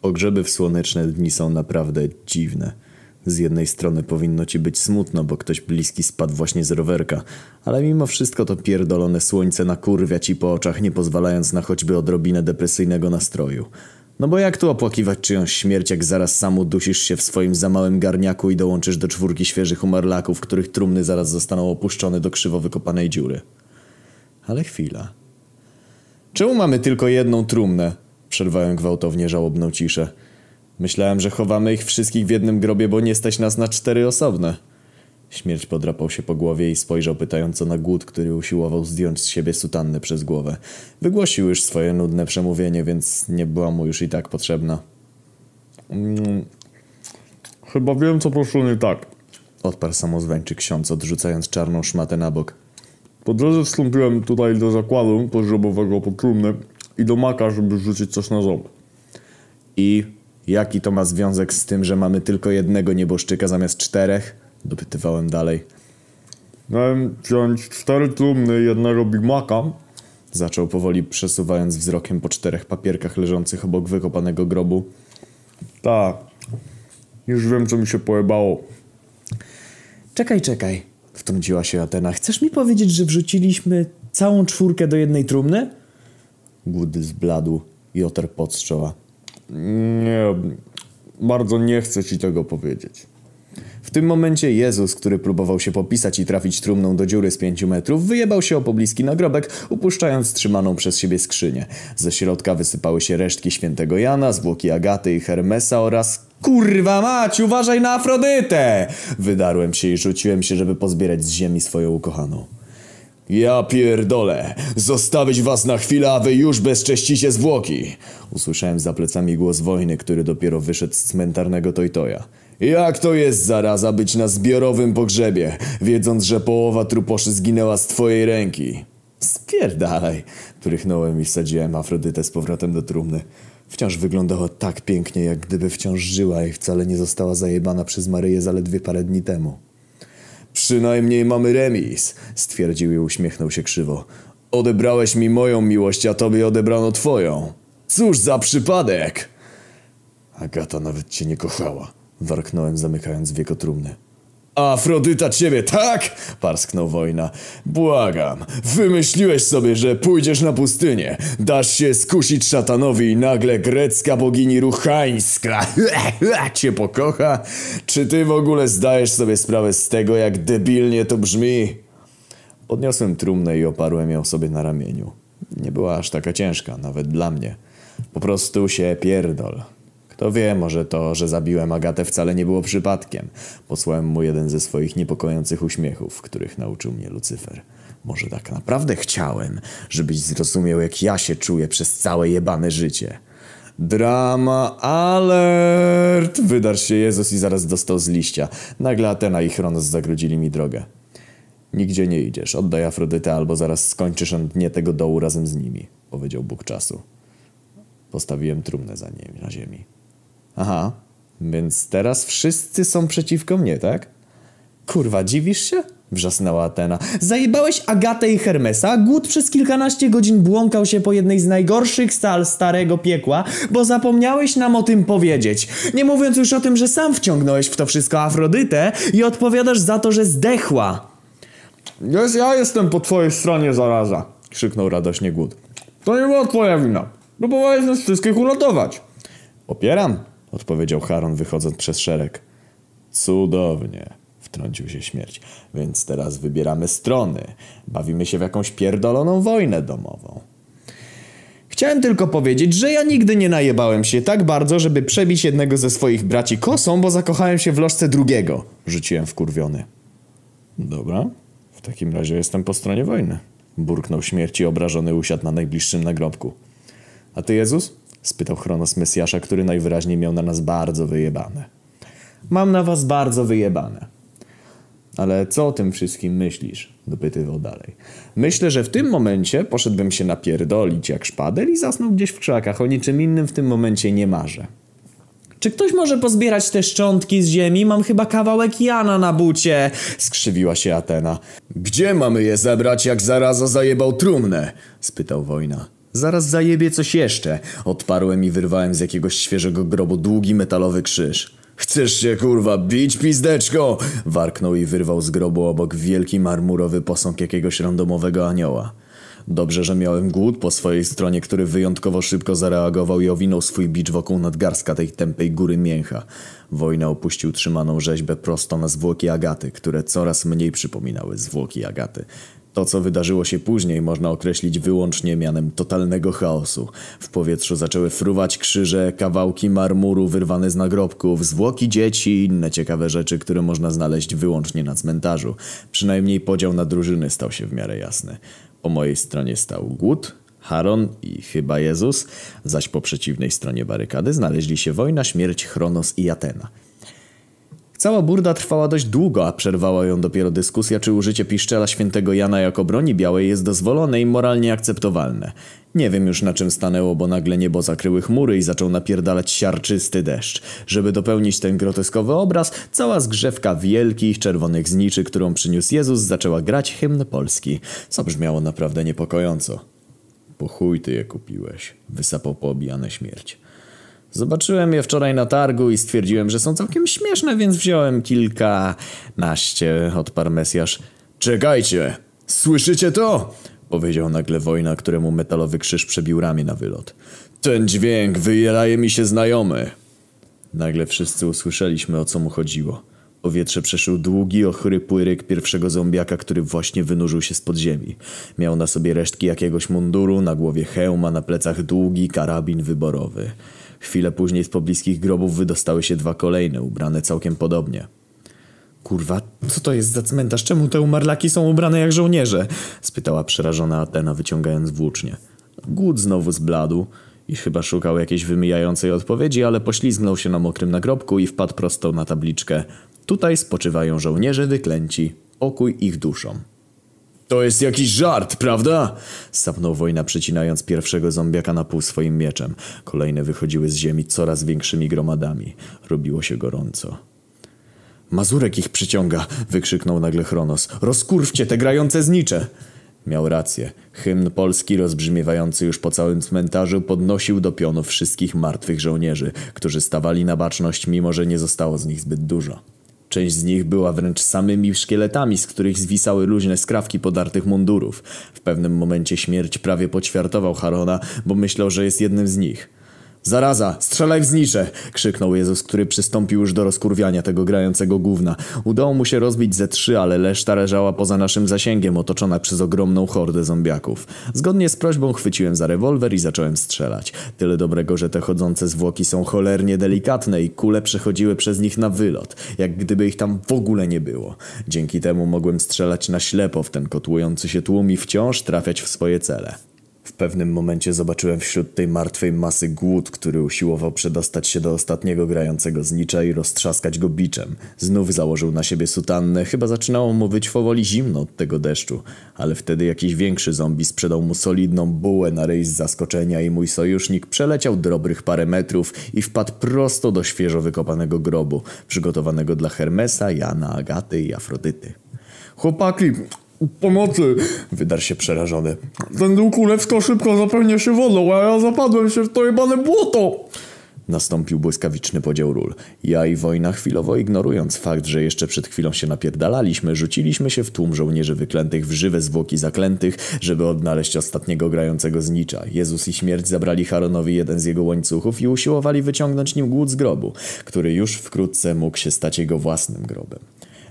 Pogrzeby w słoneczne dni są naprawdę dziwne. Z jednej strony powinno ci być smutno, bo ktoś bliski spadł właśnie z rowerka, ale mimo wszystko to pierdolone słońce nakurwia ci po oczach, nie pozwalając na choćby odrobinę depresyjnego nastroju. No bo jak tu opłakiwać czyjąś śmierć, jak zaraz sam udusisz się w swoim za małym garniaku i dołączysz do czwórki świeżych umarlaków, których trumny zaraz zostaną opuszczone do krzywo wykopanej dziury. Ale chwila. Czemu mamy tylko jedną trumnę? Przerwałem gwałtownie żałobną ciszę. Myślałem, że chowamy ich wszystkich w jednym grobie, bo nie stać nas na cztery osobne. Śmierć podrapał się po głowie i spojrzał pytająco na głód, który usiłował zdjąć z siebie sutannę przez głowę. Wygłosił już swoje nudne przemówienie, więc nie była mu już i tak potrzebna. Mm, chyba wiem, co poszło nie tak. Odparł samozwańczy ksiądz, odrzucając czarną szmatę na bok. Po drodze wstąpiłem tutaj do zakładu pogrzebowego po trumny i do maka, żeby rzucić coś na ząb. I jaki to ma związek z tym, że mamy tylko jednego nieboszczyka zamiast czterech? Dopytywałem dalej. Miałem wziąć cztery trumny jednego Big Maca. Zaczął powoli przesuwając wzrokiem po czterech papierkach leżących obok wykopanego grobu. Tak. Już wiem, co mi się pojebało. Czekaj, czekaj, wtrąciła się Atena. Chcesz mi powiedzieć, że wrzuciliśmy całą czwórkę do jednej trumny? Głudy zbladł i otarł pot z czoła. Nie, bardzo nie chcę ci tego powiedzieć. W tym momencie Jezus, który próbował się popisać i trafić trumną do dziury z pięciu metrów, wyjebał się o pobliski nagrobek, upuszczając trzymaną przez siebie skrzynię. Ze środka wysypały się resztki świętego Jana, zwłoki Agaty i Hermesa oraz... Kurwa mać, uważaj na Afrodytę! Wydarłem się i rzuciłem się, żeby pozbierać z ziemi swoją ukochaną. Ja pierdolę! Zostawić was na chwilę, a wy już bezcześcicie zwłoki! Usłyszałem za plecami głos wojny, który dopiero wyszedł z cmentarnego Tojtoja. Jak to jest zaraza być na zbiorowym pogrzebie, wiedząc, że połowa truposzy zginęła z twojej ręki? Spierdalaj! Prychnąłem i wsadziłem Afrodytę z powrotem do trumny. Wciąż wyglądała tak pięknie, jak gdyby wciąż żyła i wcale nie została zajebana przez Maryję zaledwie parę dni temu. Przynajmniej mamy remis, stwierdził i uśmiechnął się krzywo. Odebrałeś mi moją miłość, a tobie odebrano twoją. Cóż za przypadek! Agata nawet cię nie kochała, warknąłem zamykając wieko trumny. Afrodyta ciebie, tak? Parsknął wojna. Błagam, wymyśliłeś sobie, że pójdziesz na pustynię, dasz się skusić szatanowi i nagle grecka bogini ruchańska cię pokocha? Czy ty w ogóle zdajesz sobie sprawę z tego, jak debilnie to brzmi? Podniosłem trumnę i oparłem ją sobie na ramieniu. Nie była aż taka ciężka, nawet dla mnie. Po prostu się pierdol. Kto wie, może to, że zabiłem Agatę wcale nie było przypadkiem. Posłałem mu jeden ze swoich niepokojących uśmiechów, których nauczył mnie Lucyfer. Może tak naprawdę chciałem, żebyś zrozumiał, jak ja się czuję przez całe jebane życie. Drama alert! Wydarł się Jezus i zaraz dostał z liścia. Nagle Atena i Chronos zagrodzili mi drogę. Nigdzie nie idziesz, oddaj Afrodytę albo zaraz skończysz na dnie tego dołu razem z nimi, powiedział Bóg czasu. Postawiłem trumnę za nim na ziemi. Aha, więc teraz wszyscy są przeciwko mnie, tak? Kurwa, dziwisz się? Wrzasnęła Atena. Zajebałeś Agatę i Hermesa, głód przez kilkanaście godzin błąkał się po jednej z najgorszych sal starego piekła, bo zapomniałeś nam o tym powiedzieć. Nie mówiąc już o tym, że sam wciągnąłeś w to wszystko Afrodytę i odpowiadasz za to, że zdechła. Jest, ja jestem po twojej stronie, zaraza. Krzyknął radośnie głód. To nie była twoja wina. Próbowałeś nas wszystkich uratować. Popieram, odpowiedział Charon wychodząc przez szereg. Cudownie, wtrącił się śmierć. Więc teraz wybieramy strony. Bawimy się w jakąś pierdoloną wojnę domową. Chciałem tylko powiedzieć, że ja nigdy nie najebałem się tak bardzo, żeby przebić jednego ze swoich braci kosą, bo zakochałem się w lożce drugiego. Rzuciłem wkurwiony. Dobra, w takim razie jestem po stronie wojny. Burknął śmierci obrażony usiadł na najbliższym nagrobku. A ty, Jezus? Spytał Chronos Mesjasza, który najwyraźniej miał na nas bardzo wyjebane. Mam na was bardzo wyjebane. Ale co o tym wszystkim myślisz? Dopytywał dalej. Myślę, że w tym momencie poszedłbym się napierdolić jak szpadel i zasnął gdzieś w krzakach. O niczym innym w tym momencie nie marzę. Czy ktoś może pozbierać te szczątki z ziemi? Mam chyba kawałek Jana na bucie! Skrzywiła się Atena. Gdzie mamy je zebrać, jak zaraza zajebał trumnę? spytał Wojna. Zaraz zajebie coś jeszcze. Odparłem i wyrwałem z jakiegoś świeżego grobu długi metalowy krzyż. Chcesz się kurwa bić, pizdeczko? Warknął i wyrwał z grobu obok wielki marmurowy posąg jakiegoś randomowego anioła. Dobrze, że miałem głód po swojej stronie, który wyjątkowo szybko zareagował i owinął swój bicz wokół nadgarstka tej tępej góry mięcha. Wojna opuścił trzymaną rzeźbę prosto na zwłoki Agaty, które coraz mniej przypominały zwłoki Agaty. To, co wydarzyło się później, można określić wyłącznie mianem totalnego chaosu. W powietrzu zaczęły fruwać krzyże, kawałki marmuru wyrwane z nagrobków, zwłoki dzieci i inne ciekawe rzeczy, które można znaleźć wyłącznie na cmentarzu. Przynajmniej podział na drużyny stał się w miarę jasny. Po mojej stronie stał Głód, Haron i chyba Jezus, zaś po przeciwnej stronie barykady znaleźli się wojna, śmierć, Chronos i Atena. Cała burda trwała dość długo, a przerwała ją dopiero dyskusja, czy użycie piszczela świętego Jana jako broni białej jest dozwolone i moralnie akceptowalne. Nie wiem już na czym stanęło, bo nagle niebo zakryły chmury i zaczął napierdalać siarczysty deszcz. Żeby dopełnić ten groteskowy obraz, cała zgrzewka wielkich, czerwonych zniczy, którą przyniósł Jezus, zaczęła grać hymn polski, co brzmiało naprawdę niepokojąco. Po chuj ty je kupiłeś, wysapał poobijane śmierć. Zobaczyłem je wczoraj na targu i stwierdziłem, że są całkiem śmieszne, więc wziąłem kilkanaście, odparł Mesjasz. Czekajcie! Słyszycie to? Powiedział nagle wojna, któremu metalowy krzyż przebił ramię na wylot. Ten dźwięk wyjelaje mi się znajomy. Nagle wszyscy usłyszeliśmy, o co mu chodziło. Powietrze przeszył długi, ochrypły ryk pierwszego zombiaka, który właśnie wynurzył się z podziemi. Miał na sobie resztki jakiegoś munduru, na głowie hełm, a na plecach długi karabin wyborowy. Chwilę później z pobliskich grobów wydostały się dwa kolejne, ubrane całkiem podobnie. Kurwa, co to jest za cmentarz? Czemu te umarlaki są ubrane jak żołnierze? spytała przerażona Atena, wyciągając włócznie. Głód znowu zbladł i chyba szukał jakiejś wymijającej odpowiedzi, ale poślizgnął się na mokrym nagrobku i wpadł prosto na tabliczkę. Tutaj spoczywają żołnierze wyklęci. Pokój ich duszom. To jest jakiś żart, prawda? Sapnął wojna, przecinając pierwszego zombiaka na pół swoim mieczem. Kolejne wychodziły z ziemi coraz większymi gromadami. Robiło się gorąco. Mazurek ich przyciąga, wykrzyknął nagle Chronos. Rozkurwcie te grające znicze! Miał rację. Hymn polski rozbrzmiewający już po całym cmentarzu podnosił do pionu wszystkich martwych żołnierzy, którzy stawali na baczność, mimo że nie zostało z nich zbyt dużo. Część z nich była wręcz samymi szkieletami, z których zwisały luźne skrawki podartych mundurów. W pewnym momencie śmierć prawie poćwiartował Harona, bo myślał, że jest jednym z nich. Zaraza, strzelaj w znicze! krzyknął Jezus, który przystąpił już do rozkurwiania tego grającego gówna. Udało mu się rozbić ze trzy, ale reszta leżała poza naszym zasięgiem, otoczona przez ogromną hordę zombiaków. Zgodnie z prośbą chwyciłem za rewolwer i zacząłem strzelać. Tyle dobrego, że te chodzące zwłoki są cholernie delikatne i kule przechodziły przez nich na wylot, jak gdyby ich tam w ogóle nie było. Dzięki temu mogłem strzelać na ślepo w ten kotłujący się tłum i wciąż trafiać w swoje cele. Pewnym momencie zobaczyłem wśród tej martwej masy głód, który usiłował przedostać się do ostatniego grającego znicza i roztrzaskać go biczem. Znów założył na siebie sutannę, chyba zaczynało mu być powoli zimno od tego deszczu. Ale wtedy jakiś większy zombie sprzedał mu solidną bułę na ryj z zaskoczenia i mój sojusznik przeleciał dobrych parę metrów i wpadł prosto do świeżo wykopanego grobu, przygotowanego dla Hermesa, Jana, Agaty i Afrodyty. Chłopaki, pomocy! Wydarł się przerażony. Ten dół królewsko szybko zapełnia się wodą, a ja zapadłem się w to jebane błoto! Nastąpił błyskawiczny podział ról. Ja i wojna chwilowo ignorując fakt, że jeszcze przed chwilą się napierdalaliśmy, rzuciliśmy się w tłum żołnierzy wyklętych w żywe zwłoki zaklętych, żeby odnaleźć ostatniego grającego znicza. Jezus i śmierć zabrali Haronowi jeden z jego łańcuchów i usiłowali wyciągnąć nim głód z grobu, który już wkrótce mógł się stać jego własnym grobem.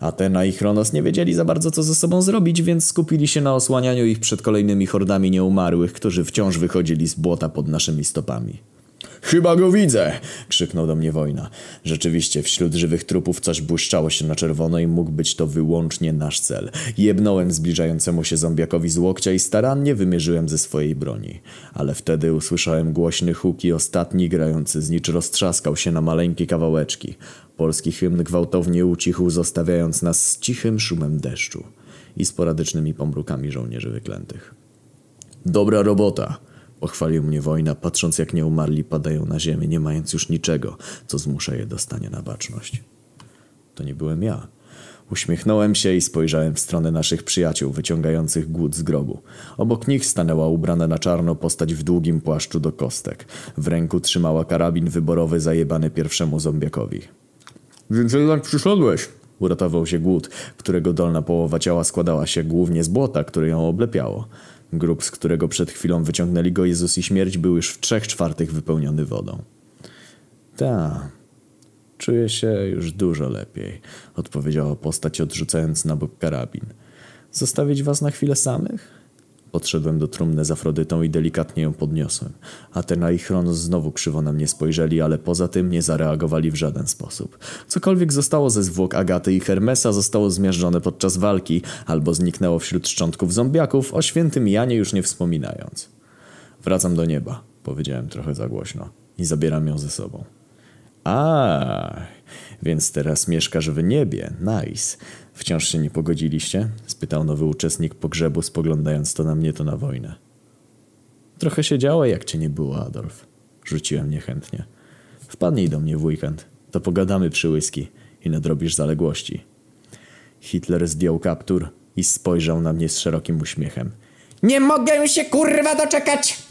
Atena i Chronos nie wiedzieli za bardzo co ze sobą zrobić, więc skupili się na osłanianiu ich przed kolejnymi hordami nieumarłych, którzy wciąż wychodzili z błota pod naszymi stopami. Chyba go widzę! krzyknął do mnie wojna. Rzeczywiście, wśród żywych trupów coś błyszczało się na czerwono i mógł być to wyłącznie nasz cel. Jebnąłem zbliżającemu się zombiakowi z łokcia i starannie wymierzyłem ze swojej broni. Ale wtedy usłyszałem głośny huk i ostatni grający znicz roztrzaskał się na maleńkie kawałeczki. Polski hymn gwałtownie ucichł, zostawiając nas z cichym szumem deszczu i sporadycznymi pomrukami żołnierzy wyklętych. Dobra robota! Pochwalił mnie wojna, patrząc jak nieumarli padają na ziemię, nie mając już niczego, co zmusza je do stania na baczność. To nie byłem ja. Uśmiechnąłem się i spojrzałem w stronę naszych przyjaciół wyciągających głód z grobu. Obok nich stanęła ubrana na czarno postać w długim płaszczu do kostek. W ręku trzymała karabin wyborowy zajebany pierwszemu zombiakowi. Więc jednak przyszedłeś. Uratował się głód, którego dolna połowa ciała składała się głównie z błota, które ją oblepiało. Grób, z którego przed chwilą wyciągnęli go Jezus i śmierć, był już w trzech czwartych wypełniony wodą. Ta, czuję się już dużo lepiej, odpowiedziała postać, odrzucając na bok karabin. Zostawić was na chwilę samych? Podszedłem do trumny z Afrodytą i delikatnie ją podniosłem. Atena i Chronos znowu krzywo na mnie spojrzeli, ale poza tym nie zareagowali w żaden sposób. Cokolwiek zostało ze zwłok Agaty i Hermesa zostało zmiażdżone podczas walki albo zniknęło wśród szczątków zombiaków, o świętym Janie już nie wspominając. Wracam do nieba, powiedziałem trochę za głośno i zabieram ją ze sobą. A, więc teraz mieszkasz w niebie. Nice. Wciąż się nie pogodziliście? spytał nowy uczestnik pogrzebu, spoglądając to na mnie, to na wojnę. Trochę się działo, jak cię nie było, Adolf. Rzuciłem niechętnie. Wpadnij do mnie w weekend. To pogadamy przy whisky i nadrobisz zaległości. Hitler zdjął kaptur i spojrzał na mnie z szerokim uśmiechem. Nie mogę się kurwa doczekać!